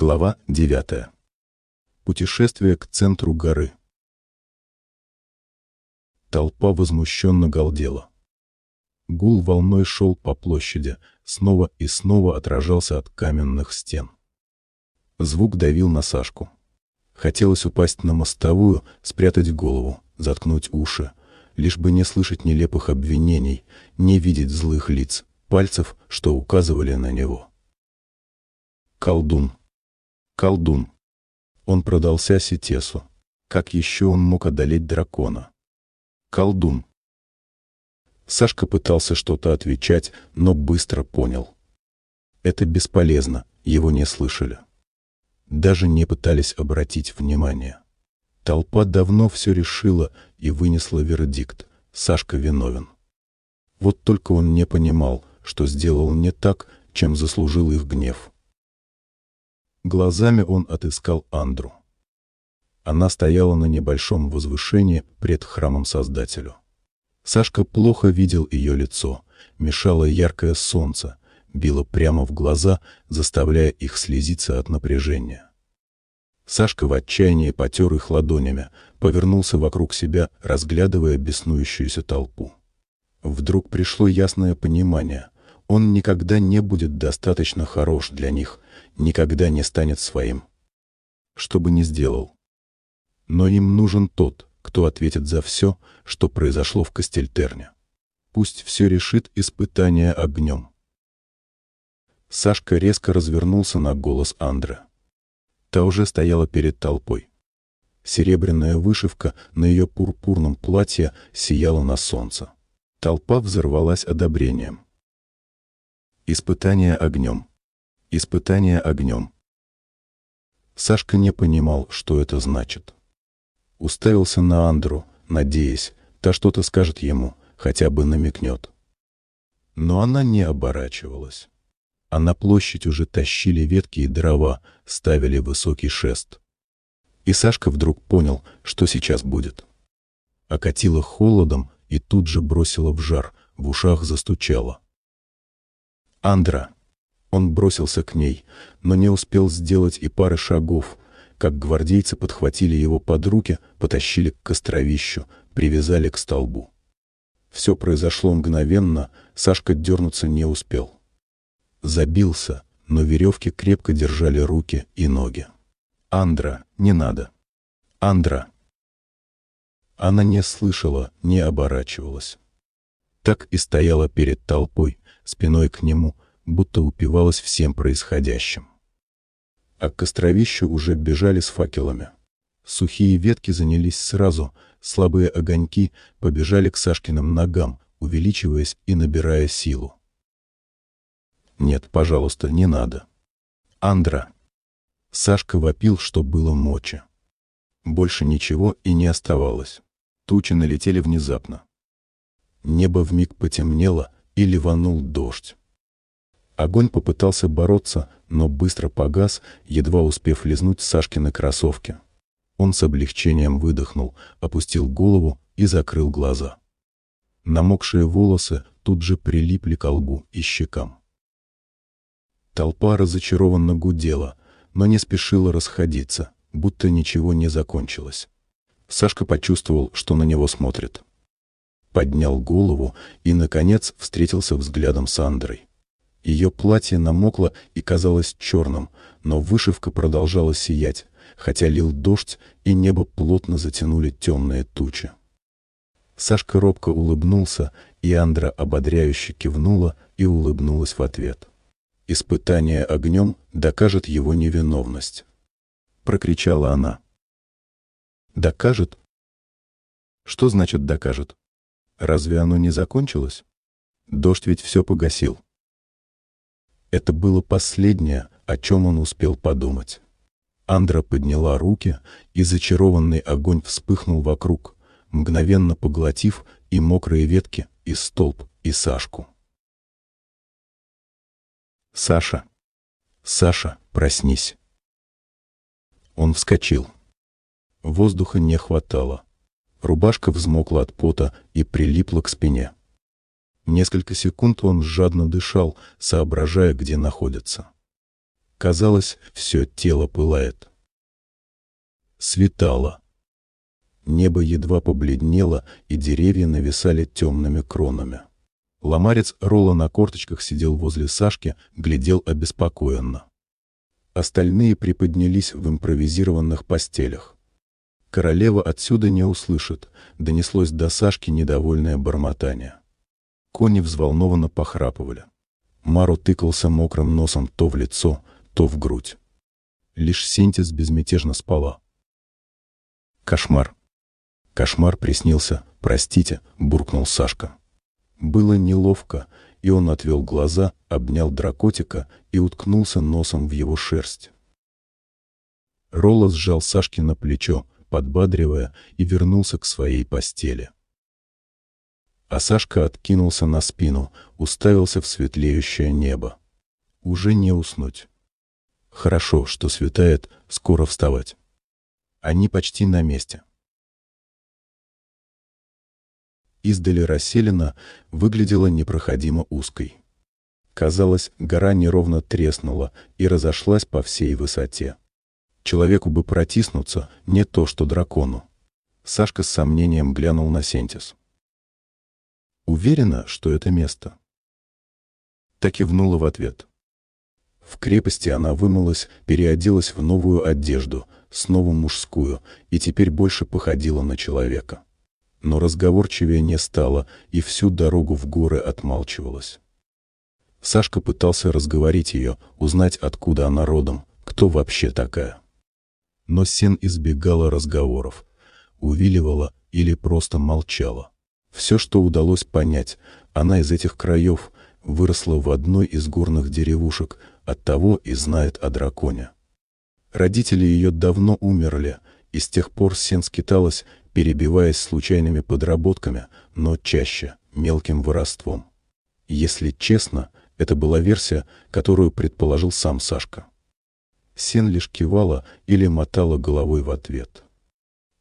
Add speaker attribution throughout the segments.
Speaker 1: Глава 9. Путешествие к центру горы. Толпа возмущенно галдела. Гул волной шел по площади, снова и снова отражался от каменных стен. Звук давил на Сашку. Хотелось упасть на мостовую, спрятать голову, заткнуть уши, лишь бы не слышать нелепых обвинений, не видеть злых лиц, пальцев, что указывали на него. Колдун. Колдун. Он продался Ситесу. Как еще он мог одолеть дракона? Колдун. Сашка пытался что-то отвечать, но быстро понял. Это бесполезно, его не слышали. Даже не пытались обратить внимание. Толпа давно все решила и вынесла вердикт. Сашка виновен. Вот только он не понимал, что сделал не так, чем заслужил их гнев. Глазами он отыскал Андру. Она стояла на небольшом возвышении пред храмом Создателю. Сашка плохо видел ее лицо, мешало яркое солнце, било прямо в глаза, заставляя их слезиться от напряжения. Сашка в отчаянии потер их ладонями, повернулся вокруг себя, разглядывая беснующуюся толпу. Вдруг пришло ясное понимание. Он никогда не будет достаточно хорош для них, никогда не станет своим. Что бы ни сделал. Но им нужен тот, кто ответит за все, что произошло в Кастельтерне. Пусть все решит испытание огнем. Сашка резко развернулся на голос Андре. Та уже стояла перед толпой. Серебряная вышивка на ее пурпурном платье сияла на солнце. Толпа взорвалась одобрением. Испытание огнем. Испытание огнем. Сашка не понимал, что это значит. Уставился на Андру, надеясь, та что-то скажет ему, хотя бы намекнет. Но она не оборачивалась. А на площадь уже тащили ветки и дрова, ставили высокий шест. И Сашка вдруг понял, что сейчас будет. Окатило холодом и тут же бросило в жар, в ушах застучало. «Андра!» Он бросился к ней, но не успел сделать и пары шагов, как гвардейцы подхватили его под руки, потащили к костровищу, привязали к столбу. Все произошло мгновенно, Сашка дернуться не успел. Забился, но веревки крепко держали руки и ноги. «Андра, не надо! Андра!» Она не слышала, не оборачивалась. Так и стояла перед толпой, спиной к нему, будто упивалась всем происходящим. А к костровищу уже бежали с факелами. Сухие ветки занялись сразу, слабые огоньки побежали к Сашкиным ногам, увеличиваясь и набирая силу. «Нет, пожалуйста, не надо. Андра!» Сашка вопил, что было мочи. Больше ничего и не оставалось. Тучи налетели внезапно. Небо вмиг потемнело и ливанул дождь. Огонь попытался бороться, но быстро погас, едва успев лизнуть Сашкины кроссовки. Он с облегчением выдохнул, опустил голову и закрыл глаза. Намокшие волосы тут же прилипли к лбу и щекам. Толпа разочарованно гудела, но не спешила расходиться, будто ничего не закончилось. Сашка почувствовал, что на него смотрят. Поднял голову и, наконец, встретился взглядом с Андрой. Ее платье намокло и казалось черным, но вышивка продолжала сиять, хотя лил дождь, и небо плотно затянули темные тучи. Сашка робко улыбнулся, и Андра ободряюще кивнула и улыбнулась в ответ. «Испытание огнем докажет его невиновность», — прокричала она. «Докажет?» «Что значит «докажет»? Разве оно не закончилось? Дождь ведь все погасил». Это было последнее, о чем он успел подумать. Андра подняла руки, и зачарованный огонь вспыхнул вокруг, мгновенно поглотив и мокрые ветки, и столб, и Сашку. «Саша! Саша, проснись!» Он вскочил. Воздуха не хватало. Рубашка взмокла от пота и прилипла к спине. Несколько секунд он жадно дышал, соображая, где находится. Казалось, все тело пылает. Светало. Небо едва побледнело, и деревья нависали темными кронами. Ломарец Ролла на корточках сидел возле Сашки, глядел обеспокоенно. Остальные приподнялись в импровизированных постелях. Королева отсюда не услышит, донеслось до Сашки недовольное бормотание. Кони взволнованно похрапывали. Мару тыкался мокрым носом то в лицо, то в грудь. Лишь Синтис безмятежно спала. Кошмар. Кошмар приснился. «Простите», — буркнул Сашка. Было неловко, и он отвел глаза, обнял дракотика и уткнулся носом в его шерсть. Ролла сжал Сашки на плечо, подбадривая, и вернулся к своей постели. А Сашка откинулся на спину, уставился в светлеющее небо. Уже не уснуть. Хорошо, что светает, скоро вставать. Они почти на месте. Издали расселена выглядела непроходимо узкой. Казалось, гора неровно треснула и разошлась по всей высоте. Человеку бы протиснуться, не то что дракону. Сашка с сомнением глянул на Сентис. Уверена, что это место. Так кивнула в ответ. В крепости она вымылась, переоделась в новую одежду, снова мужскую, и теперь больше походила на человека но разговорчивее не стала и всю дорогу в горы отмалчивалась. Сашка пытался разговорить ее, узнать, откуда она родом, кто вообще такая. Но Сен избегала разговоров, увиливала или просто молчала. Все, что удалось понять, она из этих краев выросла в одной из горных деревушек, оттого и знает о драконе. Родители ее давно умерли, и с тех пор Сен скиталась перебиваясь случайными подработками, но чаще мелким воровством. Если честно, это была версия, которую предположил сам Сашка. Сен лишь кивала или мотала головой в ответ.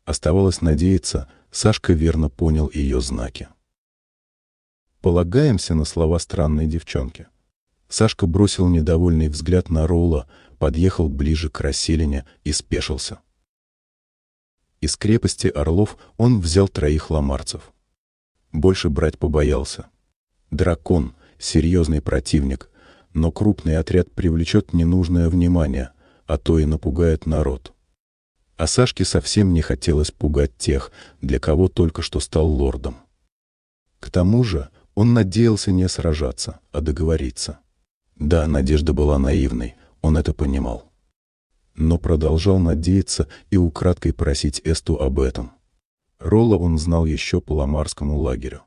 Speaker 1: Оставалось надеяться, Сашка верно понял ее знаки. Полагаемся на слова странной девчонки. Сашка бросил недовольный взгляд на Роула, подъехал ближе к расселине и спешился. Из крепости Орлов он взял троих ломарцев. Больше брать побоялся. Дракон — серьезный противник, но крупный отряд привлечет ненужное внимание, а то и напугает народ. А Сашке совсем не хотелось пугать тех, для кого только что стал лордом. К тому же он надеялся не сражаться, а договориться. Да, надежда была наивной, он это понимал но продолжал надеяться и украдкой просить Эсту об этом. Ролла он знал еще по ламарскому лагерю.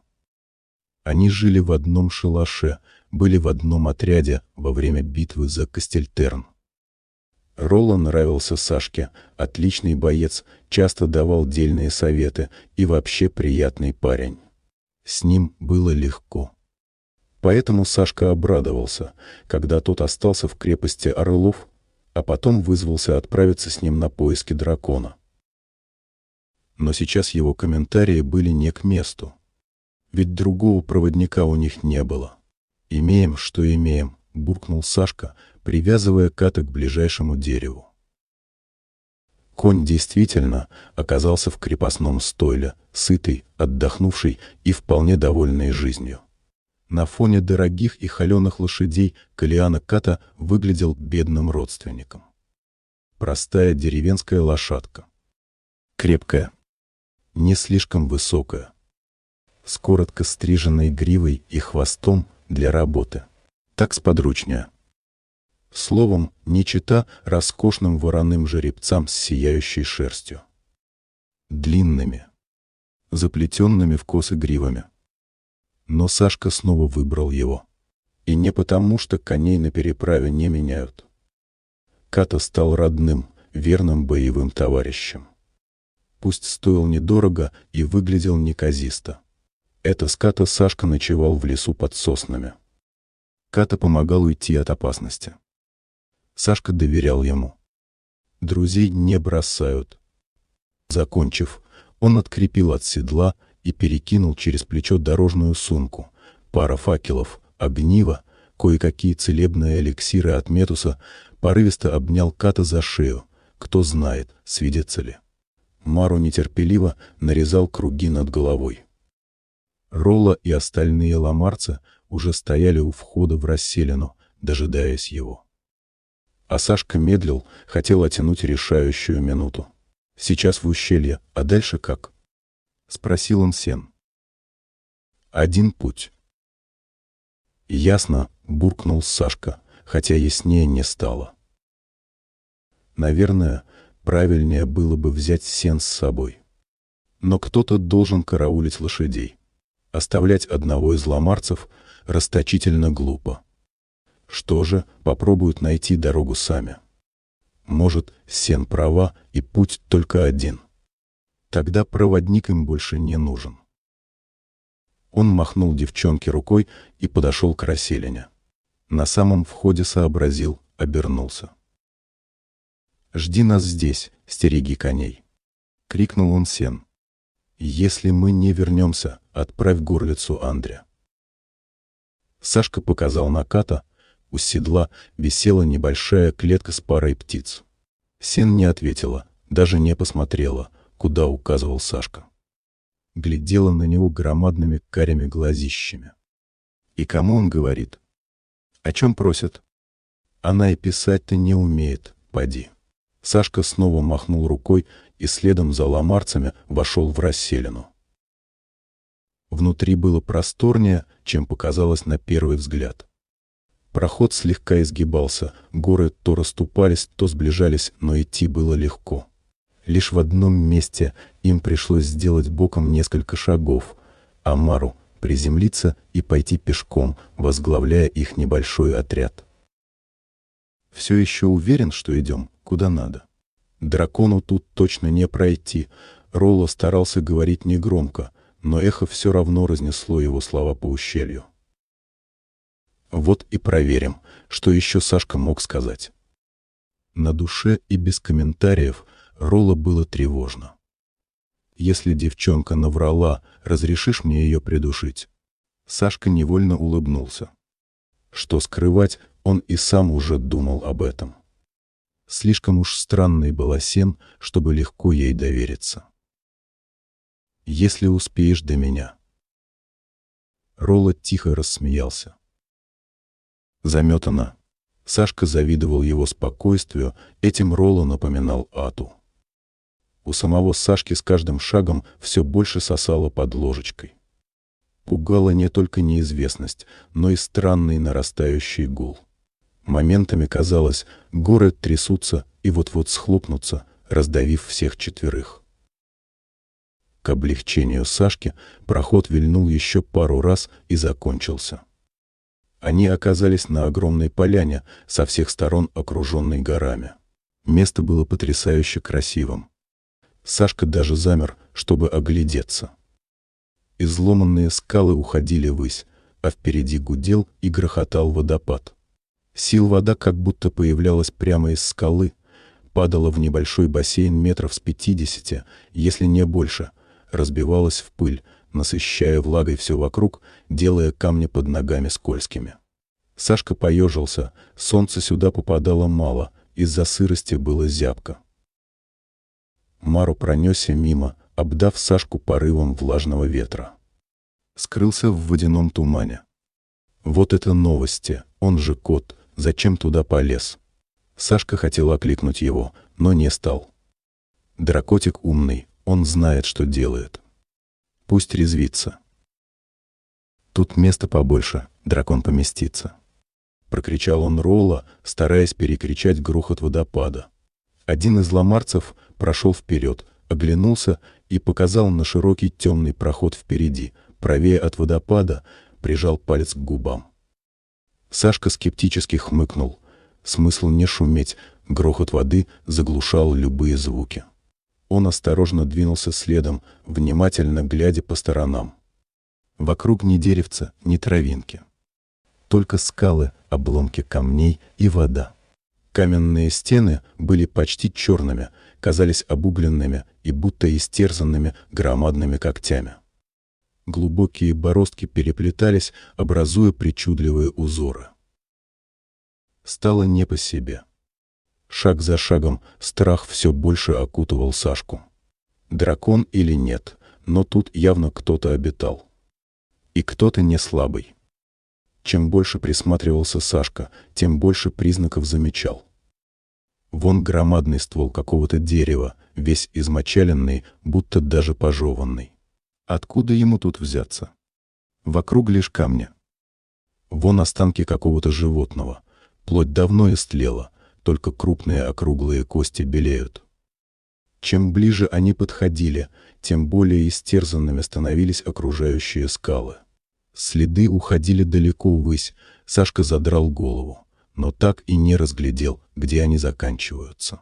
Speaker 1: Они жили в одном шалаше, были в одном отряде во время битвы за Кастельтерн. Ролла нравился Сашке, отличный боец, часто давал дельные советы и вообще приятный парень. С ним было легко. Поэтому Сашка обрадовался, когда тот остался в крепости Орлов а потом вызвался отправиться с ним на поиски дракона. Но сейчас его комментарии были не к месту. Ведь другого проводника у них не было. «Имеем, что имеем», — буркнул Сашка, привязывая ката к ближайшему дереву. Конь действительно оказался в крепостном стойле, сытый, отдохнувший и вполне довольный жизнью. На фоне дорогих и холеных лошадей Калиана Ката выглядел бедным родственником. Простая деревенская лошадка. Крепкая. Не слишком высокая. С коротко стриженной гривой и хвостом для работы. Так сподручнее. Словом, не чита роскошным вороным жеребцам с сияющей шерстью. Длинными, заплетенными в косы гривами. Но Сашка снова выбрал его. И не потому, что коней на переправе не меняют. Ката стал родным, верным боевым товарищем. Пусть стоил недорого и выглядел неказисто. Это с Ката Сашка ночевал в лесу под соснами. Ката помогал уйти от опасности. Сашка доверял ему. Друзей не бросают. Закончив, он открепил от седла и перекинул через плечо дорожную сумку, пара факелов, огниво, кое-какие целебные эликсиры от Метуса, порывисто обнял Ката за шею. Кто знает, свидится ли. Мару нетерпеливо нарезал круги над головой. Ролла и остальные ламарцы уже стояли у входа в расселину, дожидаясь его. А Сашка медлил, хотел оттянуть решающую минуту. Сейчас в ущелье, а дальше как? Спросил он Сен. Один путь. Ясно, буркнул Сашка, хотя яснее не стало. Наверное, правильнее было бы взять Сен с собой. Но кто-то должен караулить лошадей. Оставлять одного из ломарцев расточительно глупо. Что же, попробуют найти дорогу сами. Может, Сен права, и путь только один. Тогда проводник им больше не нужен. Он махнул девчонке рукой и подошел к расселине. На самом входе сообразил, обернулся. «Жди нас здесь, стереги коней!» — крикнул он Сен. «Если мы не вернемся, отправь горлицу Андре». Сашка показал на Ката, у седла висела небольшая клетка с парой птиц. Сен не ответила, даже не посмотрела, куда указывал Сашка. Глядела на него громадными карими глазищами. И кому он говорит? О чем просит? Она и писать-то не умеет, поди. Сашка снова махнул рукой и следом за ломарцами вошел в расселину. Внутри было просторнее, чем показалось на первый взгляд. Проход слегка изгибался, горы то расступались, то сближались, но идти было легко. Лишь в одном месте им пришлось сделать боком несколько шагов, а Мару приземлиться и пойти пешком, возглавляя их небольшой отряд. «Все еще уверен, что идем, куда надо?» Дракону тут точно не пройти. Ролло старался говорить негромко, но эхо все равно разнесло его слова по ущелью. Вот и проверим, что еще Сашка мог сказать. На душе и без комментариев Ролла было тревожно. Если девчонка наврала, разрешишь мне ее придушить? Сашка невольно улыбнулся. Что скрывать, он и сам уже думал об этом. Слишком уж странной была Сен, чтобы легко ей довериться. «Если успеешь до меня». Ролла тихо рассмеялся заметана. Сашка завидовал его спокойствию, этим Ролло напоминал Ату. У самого Сашки с каждым шагом все больше сосало под ложечкой. Пугала не только неизвестность, но и странный нарастающий гул. Моментами казалось, горы трясутся и вот-вот схлопнутся, раздавив всех четверых. К облегчению Сашки проход вильнул еще пару раз и закончился. Они оказались на огромной поляне, со всех сторон окруженной горами. Место было потрясающе красивым. Сашка даже замер, чтобы оглядеться. Изломанные скалы уходили ввысь, а впереди гудел и грохотал водопад. Сил вода как будто появлялась прямо из скалы, падала в небольшой бассейн метров с пятидесяти, если не больше, разбивалась в пыль, насыщая влагой все вокруг, делая камни под ногами скользкими. Сашка поежился, солнце сюда попадало мало, из-за сырости было зябко. Мару пронесся мимо, обдав Сашку порывом влажного ветра. Скрылся в водяном тумане. Вот это новости, он же кот, зачем туда полез? Сашка хотел окликнуть его, но не стал. Дракотик умный, он знает, что делает. Пусть резвится. Тут места побольше, дракон поместится. Прокричал он Ролла, стараясь перекричать грохот водопада. Один из ломарцев прошел вперед, оглянулся и показал на широкий темный проход впереди, правее от водопада, прижал палец к губам. Сашка скептически хмыкнул. Смысл не шуметь, грохот воды заглушал любые звуки. Он осторожно двинулся следом, внимательно глядя по сторонам. Вокруг ни деревца, ни травинки. Только скалы, обломки камней и вода. Каменные стены были почти черными, казались обугленными и будто истерзанными громадными когтями. Глубокие бороздки переплетались, образуя причудливые узоры. Стало не по себе. Шаг за шагом страх все больше окутывал Сашку. Дракон или нет, но тут явно кто-то обитал. И кто-то не слабый. Чем больше присматривался Сашка, тем больше признаков замечал. Вон громадный ствол какого-то дерева, весь измочаленный, будто даже пожеванный. Откуда ему тут взяться? Вокруг лишь камня. Вон останки какого-то животного. Плоть давно истлела, только крупные округлые кости белеют. Чем ближе они подходили, тем более истерзанными становились окружающие скалы. Следы уходили далеко ввысь, Сашка задрал голову, но так и не разглядел, где они заканчиваются.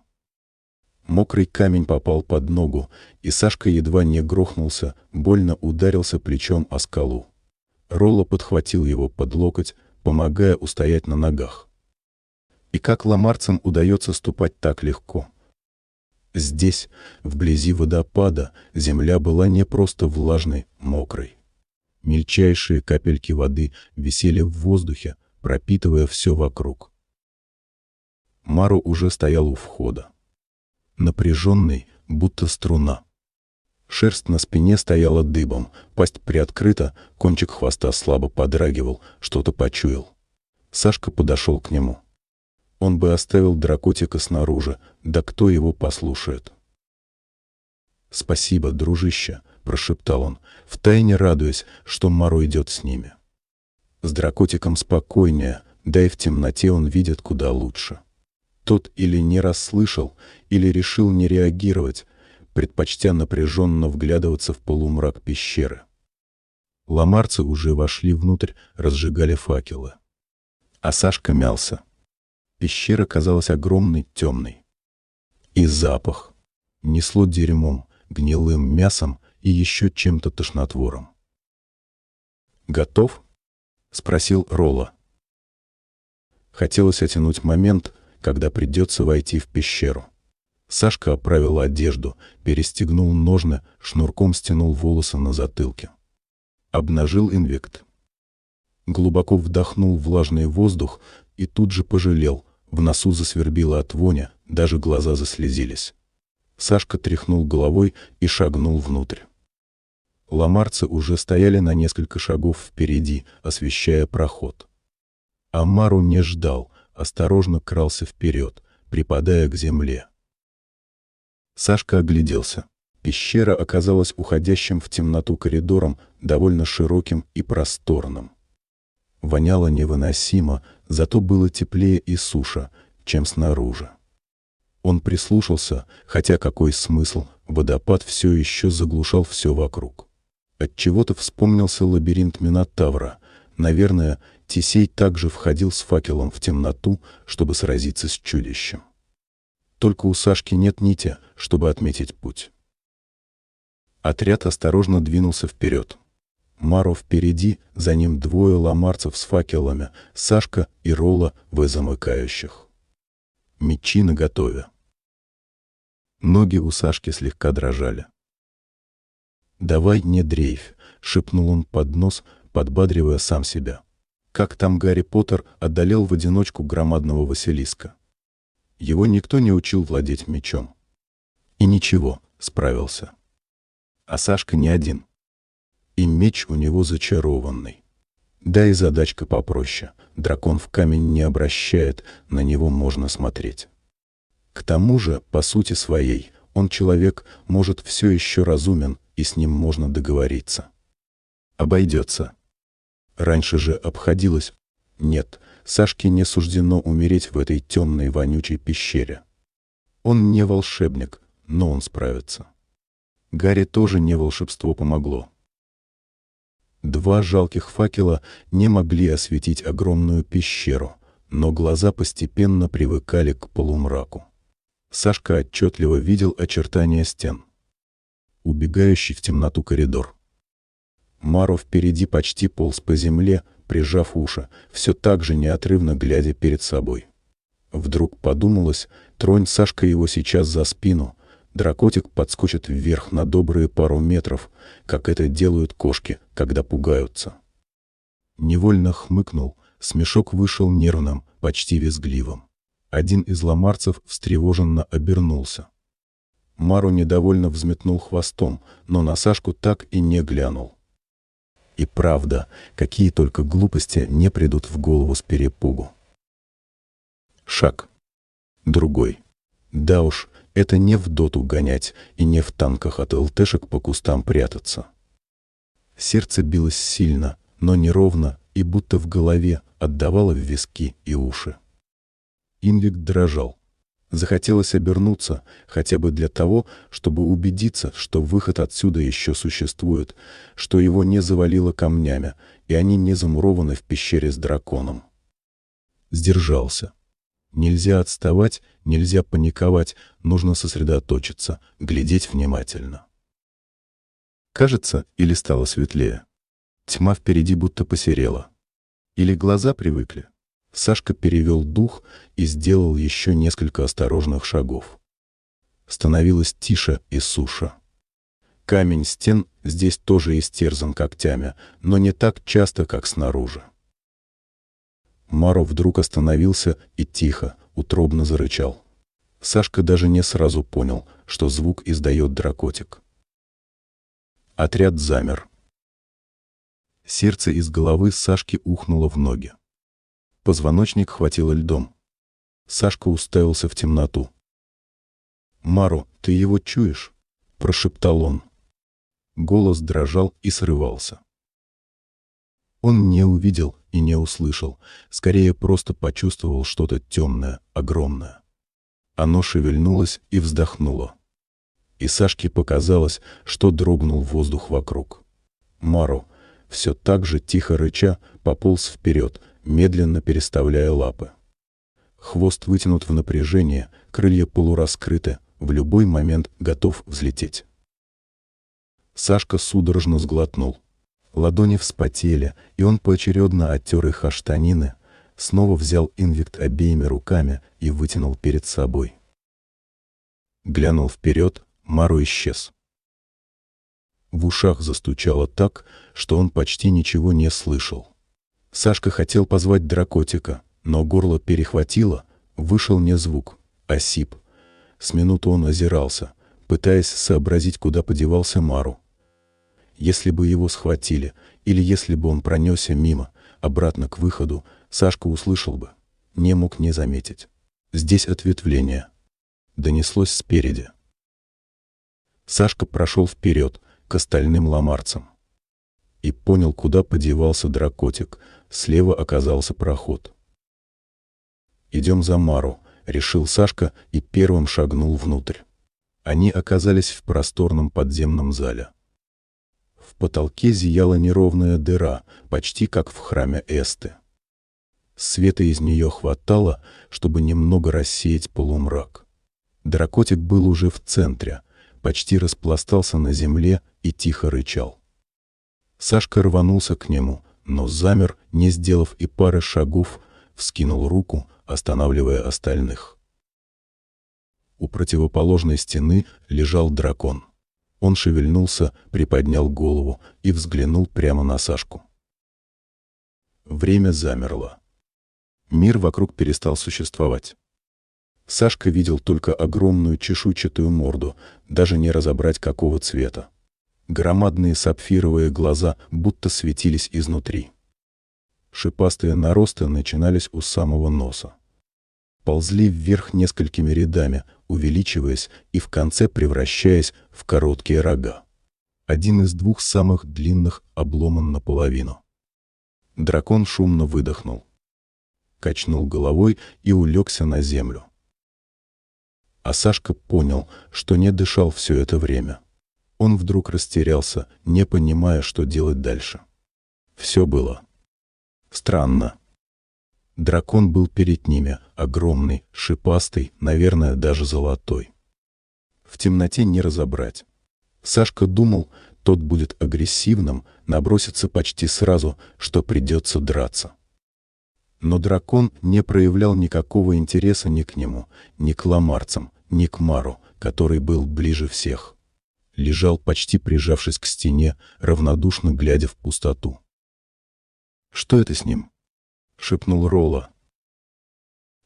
Speaker 1: Мокрый камень попал под ногу, и Сашка едва не грохнулся, больно ударился плечом о скалу. Ролла подхватил его под локоть, помогая устоять на ногах. И как ламарцам удается ступать так легко? Здесь, вблизи водопада, земля была не просто влажной, мокрой. Мельчайшие капельки воды висели в воздухе, пропитывая все вокруг. Мару уже стоял у входа. Напряженный, будто струна. Шерсть на спине стояла дыбом, пасть приоткрыта, кончик хвоста слабо подрагивал, что-то почуял. Сашка подошел к нему. Он бы оставил дракотика снаружи, да кто его послушает? «Спасибо, дружище», — прошептал он, втайне радуясь, что Маро идет с ними. С дракотиком спокойнее, да и в темноте он видит куда лучше. Тот или не расслышал, или решил не реагировать, предпочтя напряженно вглядываться в полумрак пещеры. Ламарцы уже вошли внутрь, разжигали факелы. А Сашка мялся. Пещера казалась огромной, темной. И запах. Несло дерьмом, гнилым мясом и еще чем-то тошнотвором. «Готов?» — спросил Ролла. Хотелось оттянуть момент, когда придется войти в пещеру. Сашка оправил одежду, перестегнул ножны, шнурком стянул волосы на затылке. Обнажил инвект. Глубоко вдохнул влажный воздух и тут же пожалел, в носу засвербило от воня, даже глаза заслезились. Сашка тряхнул головой и шагнул внутрь. Ламарцы уже стояли на несколько шагов впереди, освещая проход. Амару не ждал, осторожно крался вперед, припадая к земле. Сашка огляделся. Пещера оказалась уходящим в темноту коридором, довольно широким и просторным. Воняло невыносимо, зато было теплее и суша, чем снаружи. Он прислушался, хотя какой смысл, водопад все еще заглушал все вокруг. Отчего-то вспомнился лабиринт Минотавра. Наверное, Тесей также входил с факелом в темноту, чтобы сразиться с чудищем. Только у Сашки нет нити, чтобы отметить путь. Отряд осторожно двинулся вперед. Маро впереди, за ним двое ламарцев с факелами, Сашка и Ролла в замыкающих. Мечи наготове. Ноги у Сашки слегка дрожали. «Давай не дрейфь», — шепнул он под нос, подбадривая сам себя. Как там Гарри Поттер одолел в одиночку громадного Василиска. Его никто не учил владеть мечом. И ничего, справился. А Сашка не один и меч у него зачарованный. Да и задачка попроще. Дракон в камень не обращает, на него можно смотреть. К тому же, по сути своей, он человек, может, все еще разумен, и с ним можно договориться. Обойдется. Раньше же обходилось. Нет, Сашке не суждено умереть в этой темной вонючей пещере. Он не волшебник, но он справится. Гарри тоже не волшебство помогло. Два жалких факела не могли осветить огромную пещеру, но глаза постепенно привыкали к полумраку. Сашка отчетливо видел очертания стен. Убегающий в темноту коридор. Маро впереди почти полз по земле, прижав уши, все так же неотрывно глядя перед собой. Вдруг подумалось, тронь Сашка его сейчас за спину, Дракотик подскочит вверх на добрые пару метров, как это делают кошки, когда пугаются. Невольно хмыкнул, Смешок вышел нервным, почти визгливым. Один из ломарцев встревоженно обернулся. Мару недовольно взметнул хвостом, но на Сашку так и не глянул. И правда, какие только глупости не придут в голову с перепугу. Шаг. Другой. Да уж, это не в доту гонять и не в танках от ЛТшек по кустам прятаться. Сердце билось сильно, но неровно и будто в голове отдавало в виски и уши. Инвик дрожал. Захотелось обернуться, хотя бы для того, чтобы убедиться, что выход отсюда еще существует, что его не завалило камнями, и они не замурованы в пещере с драконом. Сдержался. Нельзя отставать, нельзя паниковать, нужно сосредоточиться, глядеть внимательно. Кажется, или стало светлее. Тьма впереди будто посерела. Или глаза привыкли. Сашка перевел дух и сделал еще несколько осторожных шагов. Становилось тише и суше. Камень стен здесь тоже истерзан когтями, но не так часто, как снаружи. Маро вдруг остановился и тихо, утробно зарычал. Сашка даже не сразу понял, что звук издает дракотик. Отряд замер. Сердце из головы Сашки ухнуло в ноги. Позвоночник хватило льдом. Сашка уставился в темноту. «Мару, ты его чуешь?» — прошептал он. Голос дрожал и срывался. Он не увидел и не услышал, скорее просто почувствовал что-то темное, огромное. Оно шевельнулось и вздохнуло. И Сашке показалось, что дрогнул воздух вокруг. Мару, все так же тихо рыча, пополз вперед, медленно переставляя лапы. Хвост вытянут в напряжение, крылья полураскрыты, в любой момент готов взлететь. Сашка судорожно сглотнул. Ладони вспотели, и он поочередно оттер их о штанины, снова взял инвикт обеими руками и вытянул перед собой. Глянул вперед, Мару исчез. В ушах застучало так, что он почти ничего не слышал. Сашка хотел позвать дракотика, но горло перехватило, вышел не звук, а сип. С минуту он озирался, пытаясь сообразить, куда подевался Мару. Если бы его схватили, или если бы он пронесся мимо, обратно к выходу, Сашка услышал бы. Не мог не заметить. Здесь ответвление. Донеслось спереди. Сашка прошел вперед, к остальным ломарцам. И понял, куда подевался дракотик. Слева оказался проход. «Идем за Мару», — решил Сашка и первым шагнул внутрь. Они оказались в просторном подземном зале. Потолке зияла неровная дыра, почти как в храме Эсты. Света из нее хватало, чтобы немного рассеять полумрак. Дракотик был уже в центре, почти распластался на земле и тихо рычал. Сашка рванулся к нему, но замер, не сделав и пары шагов, вскинул руку, останавливая остальных. У противоположной стены лежал дракон. Он шевельнулся, приподнял голову и взглянул прямо на Сашку. Время замерло. Мир вокруг перестал существовать. Сашка видел только огромную чешуйчатую морду, даже не разобрать какого цвета. Громадные сапфировые глаза будто светились изнутри. Шипастые наросты начинались у самого носа ползли вверх несколькими рядами, увеличиваясь и в конце превращаясь в короткие рога. Один из двух самых длинных обломан наполовину. Дракон шумно выдохнул. Качнул головой и улегся на землю. А Сашка понял, что не дышал все это время. Он вдруг растерялся, не понимая, что делать дальше. Все было странно. Дракон был перед ними, огромный, шипастый, наверное, даже золотой. В темноте не разобрать. Сашка думал, тот будет агрессивным, набросится почти сразу, что придется драться. Но дракон не проявлял никакого интереса ни к нему, ни к ламарцам, ни к Мару, который был ближе всех. Лежал, почти прижавшись к стене, равнодушно глядя в пустоту. Что это с ним? Шепнул Ролла.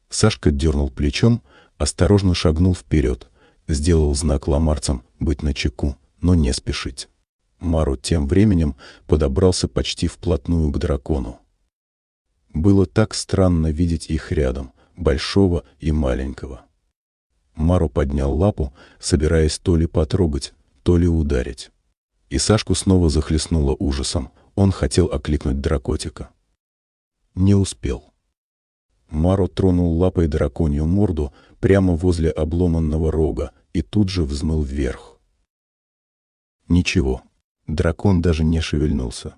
Speaker 1: Сашка дернул плечом, осторожно шагнул вперед, сделал знак ламарцам быть начеку, но не спешить. Мару тем временем подобрался почти вплотную к дракону. Было так странно видеть их рядом, большого и маленького. Мару поднял лапу, собираясь то ли потрогать, то ли ударить. И Сашку снова захлестнуло ужасом. Он хотел окликнуть дракотика. Не успел. Маро тронул лапой драконью морду прямо возле обломанного рога и тут же взмыл вверх. Ничего, дракон даже не шевельнулся.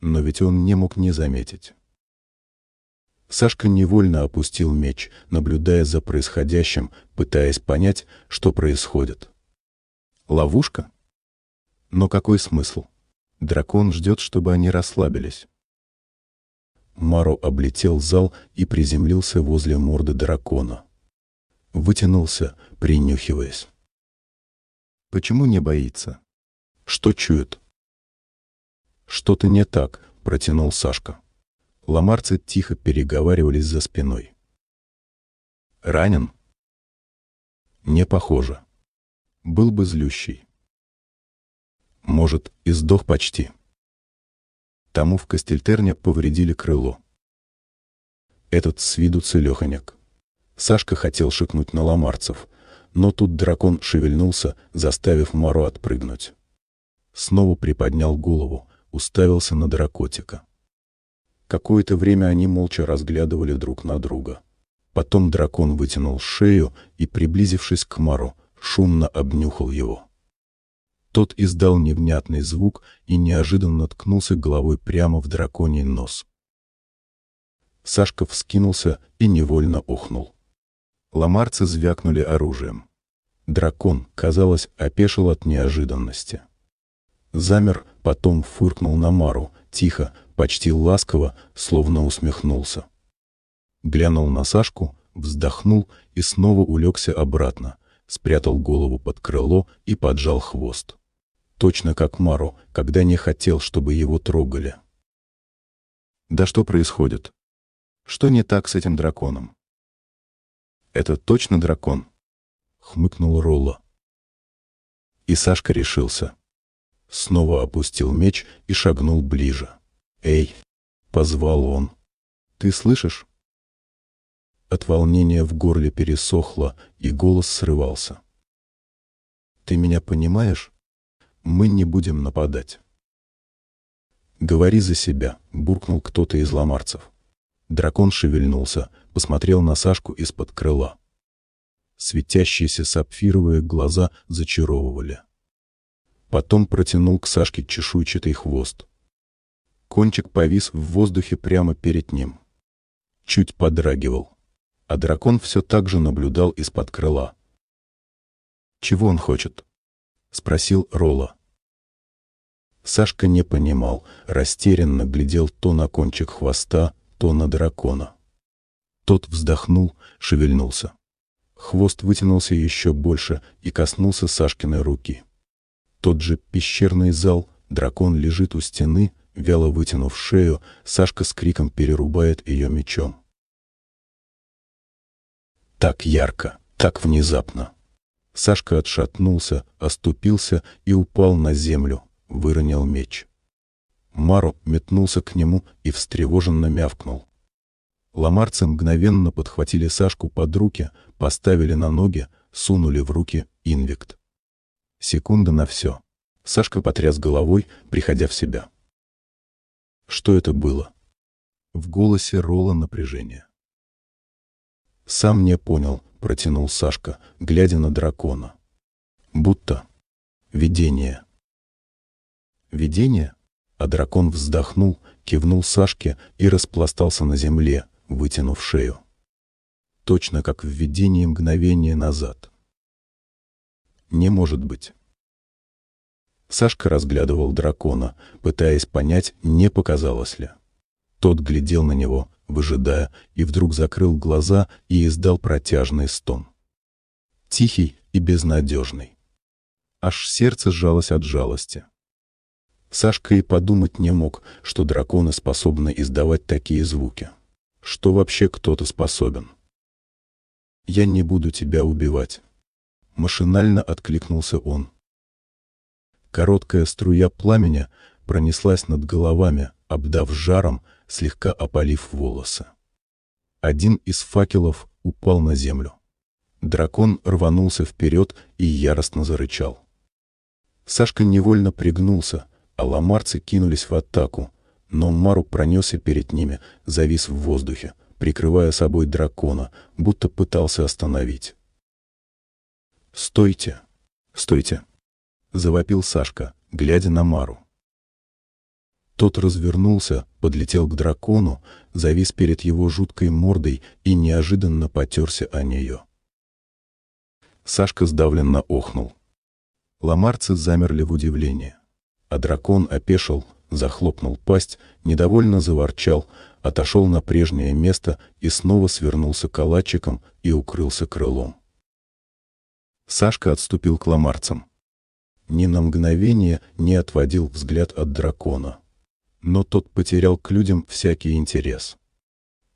Speaker 1: Но ведь он не мог не заметить. Сашка невольно опустил меч, наблюдая за происходящим, пытаясь понять, что происходит. Ловушка? Но какой смысл? Дракон ждет, чтобы они расслабились. Маро облетел зал и приземлился возле морды дракона. Вытянулся, принюхиваясь. Почему не боится? Что чует? Что-то не так, протянул Сашка. Ламарцы тихо переговаривались за спиной. Ранен? Не похоже. Был бы злющий. Может, и сдох почти. Тому в Кастельтерне повредили крыло. Этот с виду целеханяк. Сашка хотел шикнуть на ломарцев, но тут дракон шевельнулся, заставив Мару отпрыгнуть. Снова приподнял голову, уставился на дракотика. Какое-то время они молча разглядывали друг на друга. Потом дракон вытянул шею и, приблизившись к Мару, шумно обнюхал его. Тот издал невнятный звук и неожиданно ткнулся головой прямо в драконий нос. Сашка вскинулся и невольно ухнул. Ламарцы звякнули оружием. Дракон, казалось, опешил от неожиданности. Замер, потом фыркнул на Мару, тихо, почти ласково, словно усмехнулся. Глянул на Сашку, вздохнул и снова улегся обратно, спрятал голову под крыло и поджал хвост точно как Мару, когда не хотел, чтобы его трогали. Да что происходит? Что не так с этим драконом? Это точно дракон? Хмыкнул Ролла. И Сашка решился. Снова опустил меч и шагнул ближе. «Эй!» — позвал он. «Ты слышишь?» От волнения в горле пересохло, и голос срывался. «Ты меня понимаешь?» Мы не будем нападать. «Говори за себя», — буркнул кто-то из ломарцев. Дракон шевельнулся, посмотрел на Сашку из-под крыла. Светящиеся сапфировые глаза зачаровывали. Потом протянул к Сашке чешуйчатый хвост. Кончик повис в воздухе прямо перед ним. Чуть подрагивал. А дракон все так же наблюдал из-под крыла. «Чего он хочет?» — спросил Ролла. Сашка не понимал, растерянно глядел то на кончик хвоста, то на дракона. Тот вздохнул, шевельнулся. Хвост вытянулся еще больше и коснулся Сашкиной руки. Тот же пещерный зал, дракон лежит у стены, вяло вытянув шею, Сашка с криком перерубает ее мечом. Так ярко, так внезапно. Сашка отшатнулся, оступился и упал на землю, выронил меч. Маро метнулся к нему и встревоженно мявкнул. Ламарцы мгновенно подхватили Сашку под руки, поставили на ноги, сунули в руки инвикт. Секунда на все. Сашка потряс головой, приходя в себя. Что это было? В голосе Рола напряжение. «Сам не понял», — протянул Сашка, глядя на дракона. «Будто видение». Видение? А дракон вздохнул, кивнул Сашке и распластался на земле, вытянув шею. Точно как в видении мгновение назад. Не может быть. Сашка разглядывал дракона, пытаясь понять, не показалось ли. Тот глядел на него, выжидая, и вдруг закрыл глаза и издал протяжный стон. Тихий и безнадежный. Аж сердце сжалось от жалости. Сашка и подумать не мог, что драконы способны издавать такие звуки. Что вообще кто-то способен? «Я не буду тебя убивать», — машинально откликнулся он. Короткая струя пламени пронеслась над головами, обдав жаром, слегка опалив волосы. Один из факелов упал на землю. Дракон рванулся вперед и яростно зарычал. Сашка невольно пригнулся, а ламарцы кинулись в атаку, но Мару пронесся перед ними, завис в воздухе, прикрывая собой дракона, будто пытался остановить. «Стойте! Стойте!» — завопил Сашка, глядя на Мару. Тот развернулся, подлетел к дракону, завис перед его жуткой мордой и неожиданно потерся о нее. Сашка сдавленно охнул. Ламарцы замерли в удивлении. А дракон опешил, захлопнул пасть, недовольно заворчал, отошел на прежнее место и снова свернулся калачиком и укрылся крылом. Сашка отступил к ламарцам. Ни на мгновение не отводил взгляд от дракона. Но тот потерял к людям всякий интерес.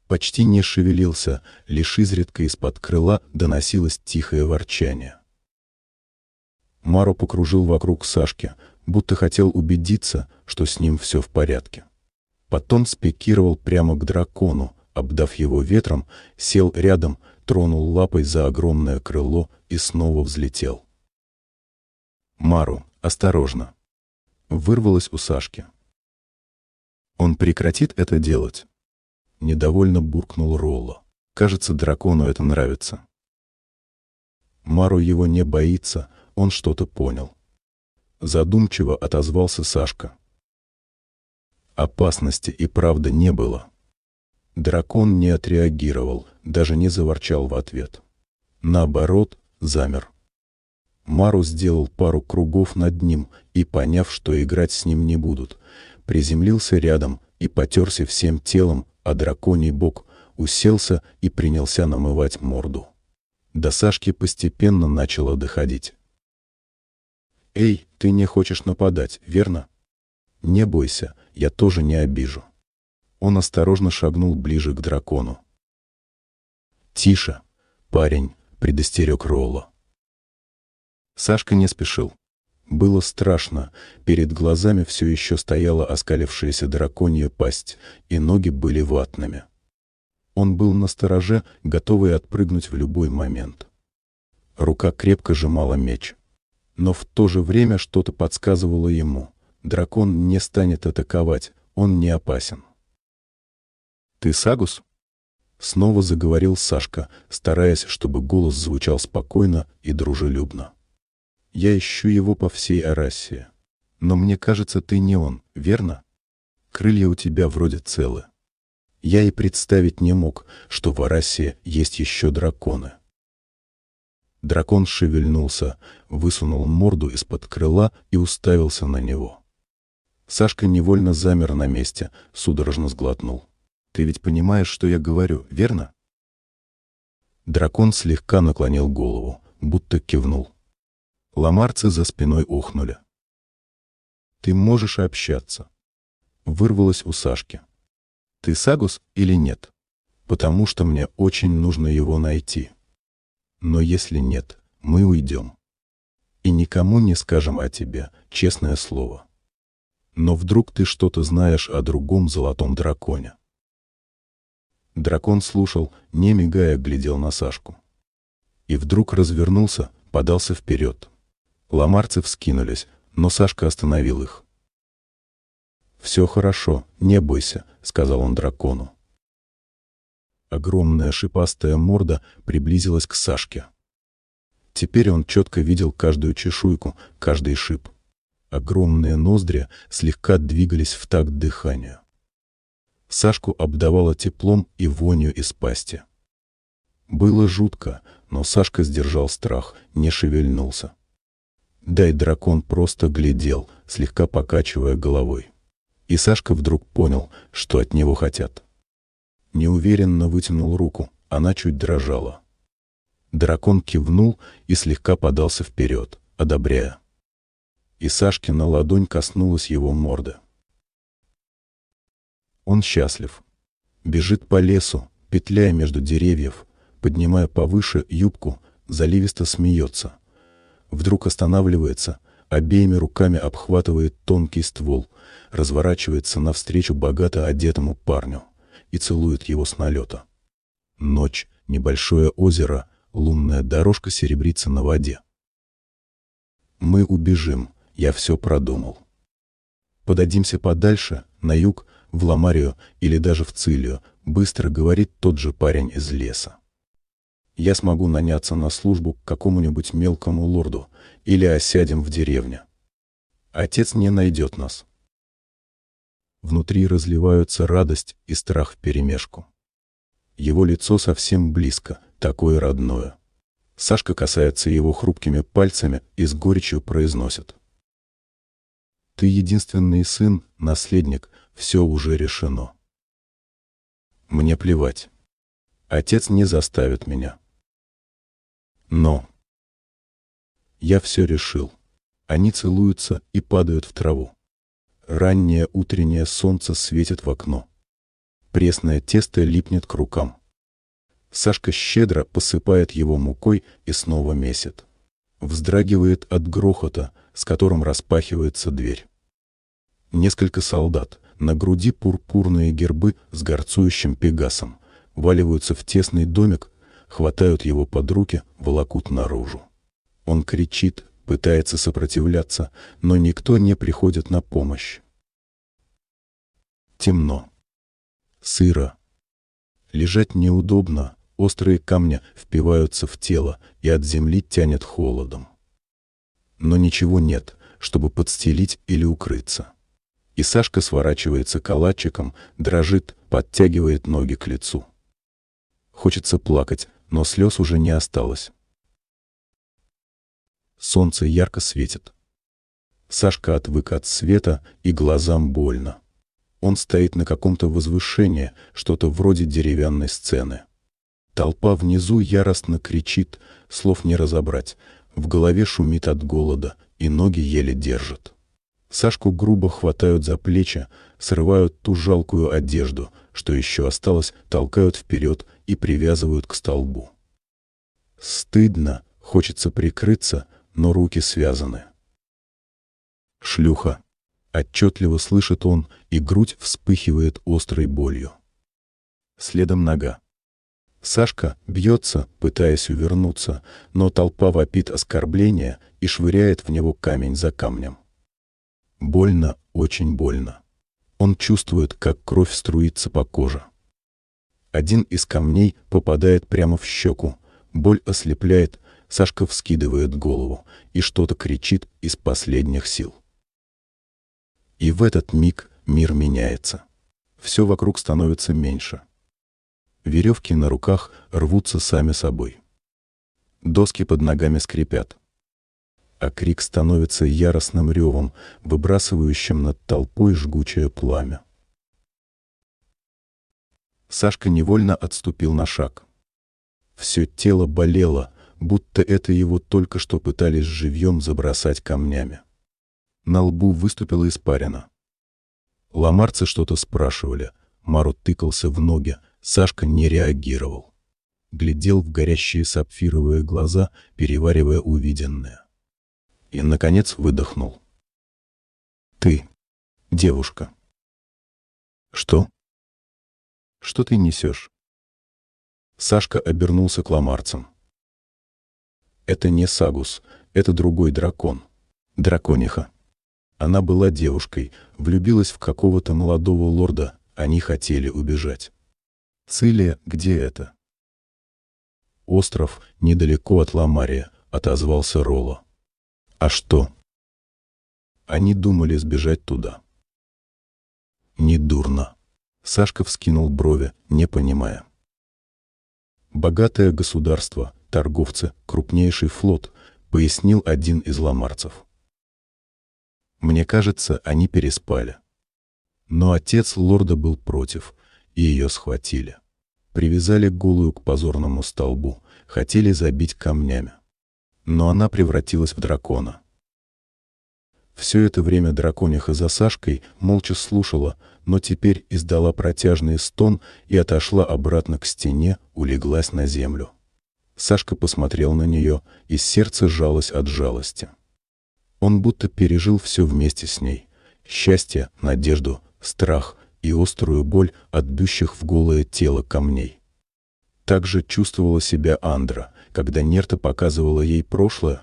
Speaker 1: Почти не шевелился, лишь изредка из-под крыла доносилось тихое ворчание. Мару покружил вокруг Сашки, будто хотел убедиться, что с ним все в порядке. Потом спикировал прямо к дракону, обдав его ветром, сел рядом, тронул лапой за огромное крыло и снова взлетел. «Мару, осторожно!» Вырвалось у Сашки. «Он прекратит это делать?» Недовольно буркнул Ролло. «Кажется, дракону это нравится». Мару его не боится, он что-то понял. Задумчиво отозвался Сашка. Опасности и правда не было. Дракон не отреагировал, даже не заворчал в ответ. Наоборот, замер. Мару сделал пару кругов над ним и, поняв, что играть с ним не будут, приземлился рядом и потерся всем телом, а драконий бок уселся и принялся намывать морду. До Сашки постепенно начало доходить. «Эй, ты не хочешь нападать, верно?» «Не бойся, я тоже не обижу». Он осторожно шагнул ближе к дракону. «Тише, парень», — предостерег Ролло. Сашка не спешил. Было страшно, перед глазами все еще стояла оскалившаяся драконья пасть, и ноги были ватными. Он был на стороже, готовый отпрыгнуть в любой момент. Рука крепко сжимала меч но в то же время что-то подсказывало ему. Дракон не станет атаковать, он не опасен. «Ты Сагус?» Снова заговорил Сашка, стараясь, чтобы голос звучал спокойно и дружелюбно. «Я ищу его по всей Арассии. Но мне кажется, ты не он, верно? Крылья у тебя вроде целы. Я и представить не мог, что в Арассии есть еще драконы. Дракон шевельнулся, высунул морду из-под крыла и уставился на него. Сашка невольно замер на месте, судорожно сглотнул. «Ты ведь понимаешь, что я говорю, верно?» Дракон слегка наклонил голову, будто кивнул. Ламарцы за спиной ухнули. «Ты можешь общаться», — вырвалось у Сашки. «Ты Сагус или нет? Потому что мне очень нужно его найти». Но если нет, мы уйдем. И никому не скажем о тебе, честное слово. Но вдруг ты что-то знаешь о другом золотом драконе. Дракон слушал, не мигая, глядел на Сашку. И вдруг развернулся, подался вперед. Ламарцы вскинулись, но Сашка остановил их. «Все хорошо, не бойся», — сказал он дракону. Огромная шипастая морда приблизилась к Сашке. Теперь он четко видел каждую чешуйку, каждый шип. Огромные ноздри слегка двигались в такт дыхания. Сашку обдавало теплом и вонью из пасти. Было жутко, но Сашка сдержал страх, не шевельнулся. Дай дракон просто глядел, слегка покачивая головой. И Сашка вдруг понял, что от него хотят неуверенно вытянул руку, она чуть дрожала. Дракон кивнул и слегка подался вперед, одобряя. и Сашкина ладонь коснулась его морды. Он счастлив. Бежит по лесу, петляя между деревьев, поднимая повыше юбку, заливисто смеется. Вдруг останавливается, обеими руками обхватывает тонкий ствол, разворачивается навстречу богато одетому парню и целует его с налета. Ночь, небольшое озеро, лунная дорожка серебрится на воде. Мы убежим, я все продумал. Подадимся подальше, на юг, в Ламарию или даже в Цилию, быстро говорит тот же парень из леса. Я смогу наняться на службу к какому-нибудь мелкому лорду или осядем в деревне. Отец не найдет нас. Внутри разливаются радость и страх вперемешку. Его лицо совсем близко, такое родное. Сашка касается его хрупкими пальцами и с горечью произносит. «Ты единственный сын, наследник, все уже решено. Мне плевать. Отец не заставит меня. Но я все решил. Они целуются и падают в траву. Раннее утреннее солнце светит в окно. Пресное тесто липнет к рукам. Сашка щедро посыпает его мукой и снова месит. Вздрагивает от грохота, с которым распахивается дверь. Несколько солдат, на груди пурпурные гербы с горцующим пегасом, валиваются в тесный домик, хватают его под руки, волокут наружу. Он кричит, пытается сопротивляться, но никто не приходит на помощь. Темно. Сыро. Лежать неудобно, острые камни впиваются в тело и от земли тянет холодом. Но ничего нет, чтобы подстелить или укрыться. И Сашка сворачивается калачиком, дрожит, подтягивает ноги к лицу. Хочется плакать, но слез уже не осталось. Солнце ярко светит. Сашка отвык от света, и глазам больно. Он стоит на каком-то возвышении, что-то вроде деревянной сцены. Толпа внизу яростно кричит, слов не разобрать. В голове шумит от голода, и ноги еле держат. Сашку грубо хватают за плечи, срывают ту жалкую одежду, что еще осталось, толкают вперед и привязывают к столбу. Стыдно, хочется прикрыться, но руки связаны. Шлюха. Отчетливо слышит он, и грудь вспыхивает острой болью. Следом нога. Сашка бьется, пытаясь увернуться, но толпа вопит оскорбления и швыряет в него камень за камнем. Больно, очень больно. Он чувствует, как кровь струится по коже. Один из камней попадает прямо в щеку. Боль ослепляет, Сашка вскидывает голову и что-то кричит из последних сил. И в этот миг мир меняется. Все вокруг становится меньше. Веревки на руках рвутся сами собой. Доски под ногами скрипят. А крик становится яростным ревом, выбрасывающим над толпой жгучее пламя. Сашка невольно отступил на шаг. Все тело болело, будто это его только что пытались живьем забросать камнями. На лбу выступила испарина. Ламарцы что-то спрашивали. Мару тыкался в ноги, Сашка не реагировал. Глядел в горящие сапфировые глаза, переваривая увиденное. И, наконец, выдохнул. «Ты, девушка». «Что?» «Что ты несешь?» Сашка обернулся к ламарцам. «Это не Сагус, это другой дракон. Дракониха. Она была девушкой, влюбилась в какого-то молодого лорда, они хотели убежать. Цилия, где это? Остров недалеко от Ламария, отозвался Ролло. А что? Они думали сбежать туда. Недурно. Сашка вскинул брови, не понимая. Богатое государство, торговцы, крупнейший флот, пояснил один из ламарцев. Мне кажется, они переспали. Но отец лорда был против, и ее схватили. Привязали голую к позорному столбу, хотели забить камнями. Но она превратилась в дракона. Все это время дракониха за Сашкой молча слушала, но теперь издала протяжный стон и отошла обратно к стене, улеглась на землю. Сашка посмотрел на нее, и сердце сжалось от жалости. Он будто пережил все вместе с ней. Счастье, надежду, страх и острую боль от бьющих в голое тело камней. Так же чувствовала себя Андра, когда Нерта показывала ей прошлое.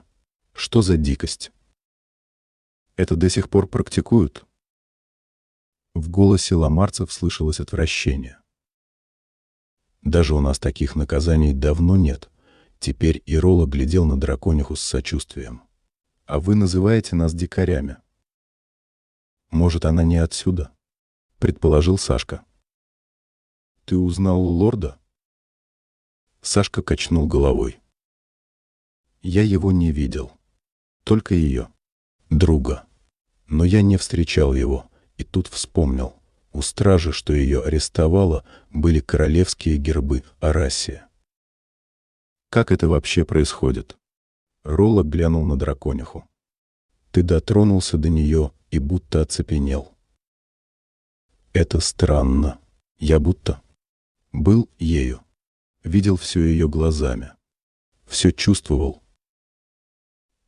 Speaker 1: Что за дикость? Это до сих пор практикуют? В голосе ламарцев слышалось отвращение. Даже у нас таких наказаний давно нет. Теперь Ирола глядел на дракониху с сочувствием. А вы называете нас дикарями. Может, она не отсюда? Предположил Сашка. Ты узнал лорда? Сашка качнул головой. Я его не видел. Только ее. Друга. Но я не встречал его, и тут вспомнил. У стражи, что ее арестовало, были королевские гербы Арасия. Как это вообще происходит? Ролла глянул на дракониху. Ты дотронулся до нее и будто оцепенел. Это странно. Я будто был ею. Видел все ее глазами. Все чувствовал.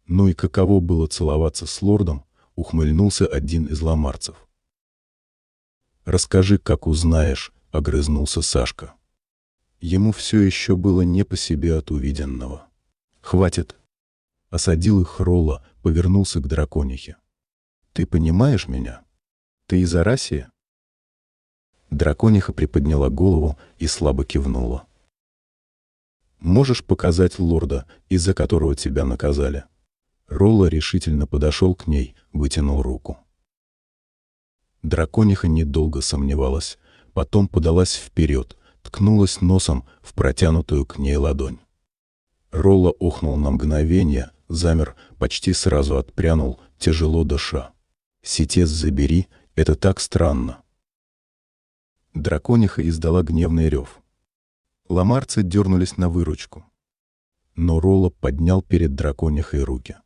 Speaker 1: Ну и каково было целоваться с лордом, ухмыльнулся один из ломарцев. «Расскажи, как узнаешь», — огрызнулся Сашка. Ему все еще было не по себе от увиденного. «Хватит!» Осадил их Ролла, повернулся к драконихе. «Ты понимаешь меня? Ты из Арасии?» Дракониха приподняла голову и слабо кивнула. «Можешь показать лорда, из-за которого тебя наказали?» Ролла решительно подошел к ней, вытянул руку. Дракониха недолго сомневалась, потом подалась вперед, ткнулась носом в протянутую к ней ладонь. Ролла охнул на мгновение, замер, почти сразу отпрянул, тяжело дыша. «Ситес забери, это так странно!» Дракониха издала гневный рев. Ламарцы дернулись на выручку. Но Ролла поднял перед драконихой руки.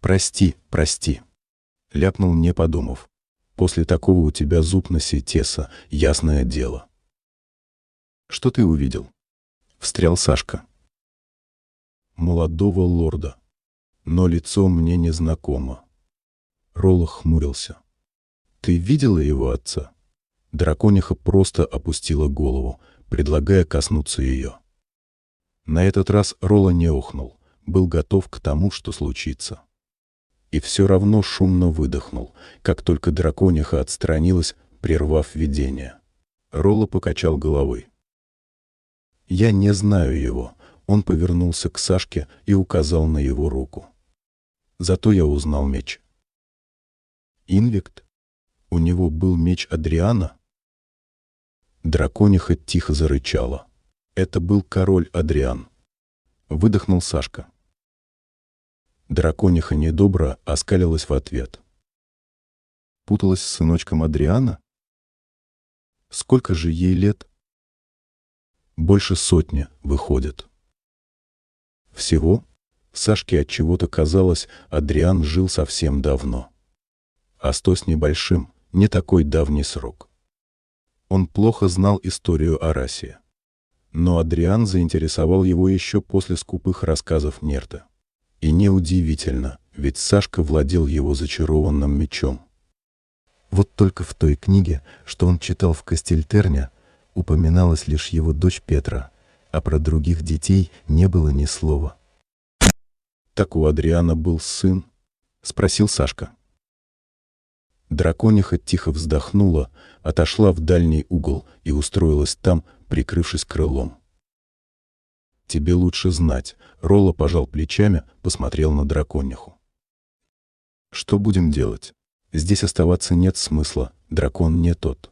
Speaker 1: «Прости, прости», — ляпнул, не подумав. «После такого у тебя зуб на сетеса, ясное дело». «Что ты увидел?» — встрял Сашка. «Молодого лорда. Но лицо мне незнакомо». Ролла хмурился. «Ты видела его отца?» Дракониха просто опустила голову, предлагая коснуться ее. На этот раз Ролла не ухнул, был готов к тому, что случится и все равно шумно выдохнул, как только дракониха отстранилась, прервав видение. Ролла покачал головой. «Я не знаю его», — он повернулся к Сашке и указал на его руку. «Зато я узнал меч». «Инвикт? У него был меч Адриана?» Дракониха тихо зарычала. «Это был король Адриан», — выдохнул Сашка. Дракониха недобро оскалилась в ответ. Путалась с сыночком Адриана? Сколько же ей лет? Больше сотни, выходит. Всего? Сашке от чего-то казалось, Адриан жил совсем давно. А сто с небольшим, не такой давний срок. Он плохо знал историю Арасия. Но Адриан заинтересовал его еще после скупых рассказов Нерта. И неудивительно, ведь Сашка владел его зачарованным мечом. Вот только в той книге, что он читал в Кастельтерне, упоминалась лишь его дочь Петра, а про других детей не было ни слова. «Так у Адриана был сын?» — спросил Сашка. Дракониха тихо вздохнула, отошла в дальний угол и устроилась там, прикрывшись крылом. «Тебе лучше знать», — Ролла пожал плечами, посмотрел на дракониху. «Что будем делать? Здесь оставаться нет смысла, дракон не тот».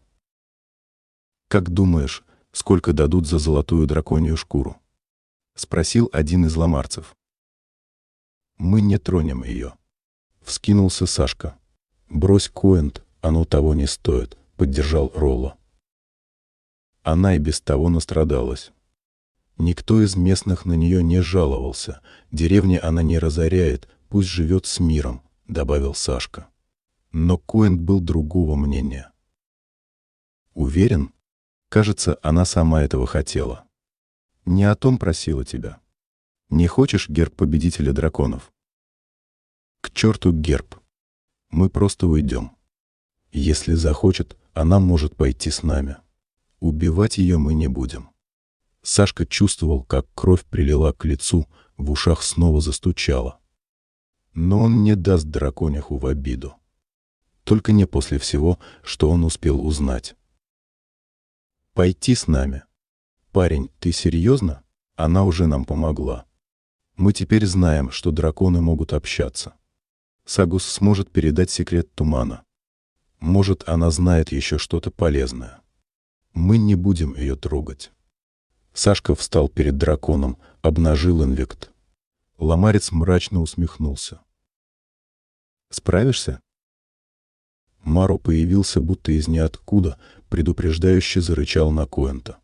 Speaker 1: «Как думаешь, сколько дадут за золотую драконью шкуру?» — спросил один из ломарцев. «Мы не тронем ее», — вскинулся Сашка. «Брось Коэнт, оно того не стоит», — поддержал Ролла. Она и без того настрадалась. Никто из местных на нее не жаловался. Деревни она не разоряет, пусть живет с миром. добавил Сашка. Но Коэн был другого мнения. Уверен? Кажется, она сама этого хотела. Не о том просила тебя. Не хочешь герб победителя драконов? К черту герб. Мы просто уйдем. Если захочет, она может пойти с нами. Убивать ее мы не будем. Сашка чувствовал, как кровь прилила к лицу, в ушах снова застучало. Но он не даст драконяху в обиду. Только не после всего, что он успел узнать. «Пойти с нами. Парень, ты серьезно? Она уже нам помогла. Мы теперь знаем, что драконы могут общаться. Сагус сможет передать секрет тумана. Может, она знает еще что-то полезное. Мы не будем ее трогать. Сашка встал перед драконом, обнажил инвект. Ломарец мрачно усмехнулся. «Справишься?» Маро появился будто из ниоткуда, предупреждающе зарычал на Коэнта.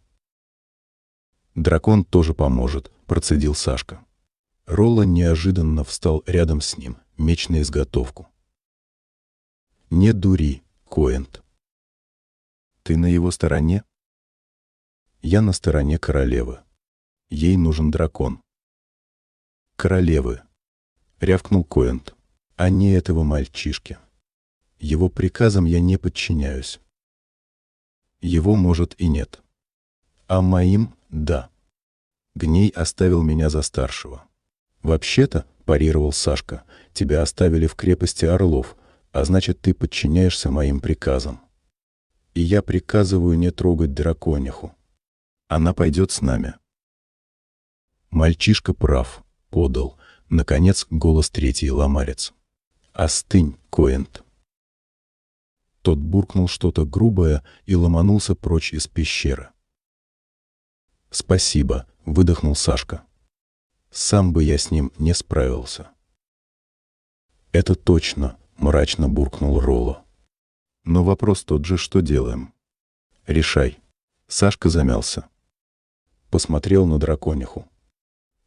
Speaker 1: «Дракон тоже поможет», — процедил Сашка. Ролла неожиданно встал рядом с ним, меч на изготовку. «Не дури, Коэнт. Ты на его стороне?» «Я на стороне королевы. Ей нужен дракон». «Королевы», — рявкнул Коэнт, — «а не этого мальчишки. Его приказам я не подчиняюсь. Его, может, и нет. А моим — да. Гней оставил меня за старшего. Вообще-то, — парировал Сашка, — тебя оставили в крепости Орлов, а значит, ты подчиняешься моим приказам. И я приказываю не трогать дракониху. Она пойдет с нами. Мальчишка прав, — подал, наконец, голос третий ломарец. Остынь, Коэнт. Тот буркнул что-то грубое и ломанулся прочь из пещеры. «Спасибо», — выдохнул Сашка. «Сам бы я с ним не справился». «Это точно», — мрачно буркнул Ролло. «Но вопрос тот же, что делаем?» «Решай». Сашка замялся. Посмотрел на дракониху.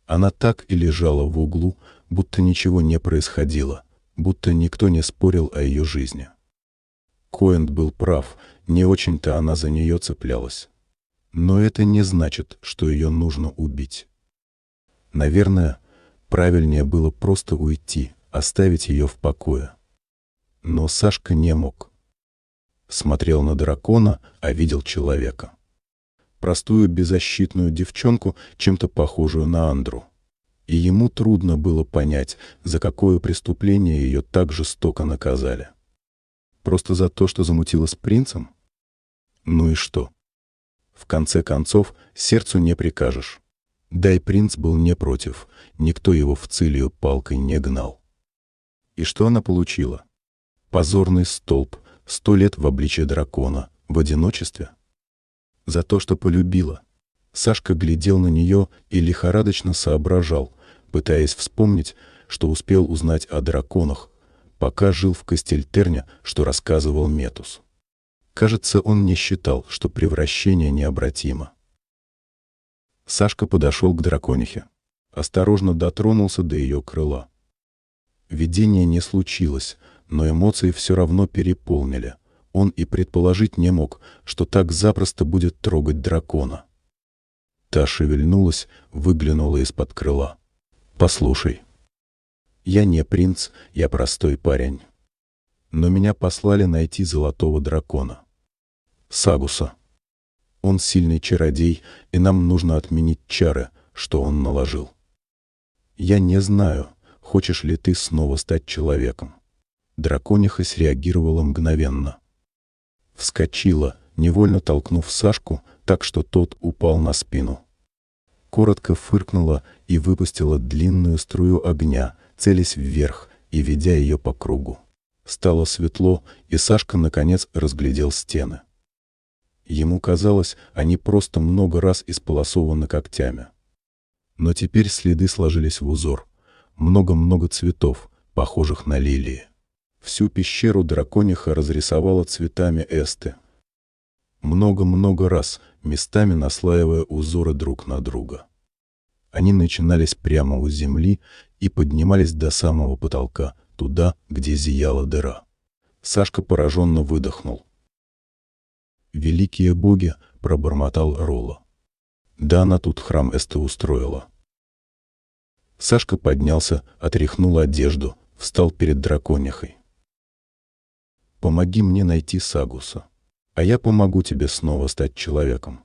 Speaker 1: Она так и лежала в углу, будто ничего не происходило, будто никто не спорил о ее жизни. Коэнд был прав, не очень-то она за нее цеплялась. Но это не значит, что ее нужно убить. Наверное, правильнее было просто уйти, оставить ее в покое. Но Сашка не мог. Смотрел на дракона, а видел человека. Простую беззащитную девчонку, чем-то похожую на Андру. И ему трудно было понять, за какое преступление ее так жестоко наказали. Просто за то, что замутила с принцем? Ну и что? В конце концов, сердцу не прикажешь. Да и принц был не против, никто его в Цилию палкой не гнал. И что она получила? Позорный столб, сто лет в обличье дракона, в одиночестве? За то, что полюбила. Сашка глядел на нее и лихорадочно соображал, пытаясь вспомнить, что успел узнать о драконах, пока жил в Кастельтерне, что рассказывал Метус. Кажется, он не считал, что превращение необратимо. Сашка подошел к драконихе. Осторожно дотронулся до ее крыла. Видение не случилось, но эмоции все равно переполнили. Он и предположить не мог, что так запросто будет трогать дракона. Та шевельнулась, выглянула из-под крыла. «Послушай», я не принц, я простой парень. Но меня послали найти золотого дракона. Сагуса. Он сильный чародей, и нам нужно отменить чары, что он наложил. Я не знаю, хочешь ли ты снова стать человеком. Дракониха среагировала мгновенно. Вскочила, невольно толкнув Сашку, так что тот упал на спину. Коротко фыркнула и выпустила длинную струю огня, целясь вверх и ведя ее по кругу. Стало светло, и Сашка, наконец, разглядел стены. Ему казалось, они просто много раз исполосованы когтями. Но теперь следы сложились в узор. Много-много цветов, похожих на лилии. Всю пещеру дракониха разрисовала цветами эсты. Много-много раз, местами наслаивая узоры друг на друга. Они начинались прямо у земли и поднимались до самого потолка, туда, где зияла дыра. Сашка пораженно выдохнул. «Великие боги!» — пробормотал Ролла. «Да она тут храм Эсте устроила». Сашка поднялся, отряхнул одежду, встал перед драконихой. «Помоги мне найти Сагуса, а я помогу тебе снова стать человеком».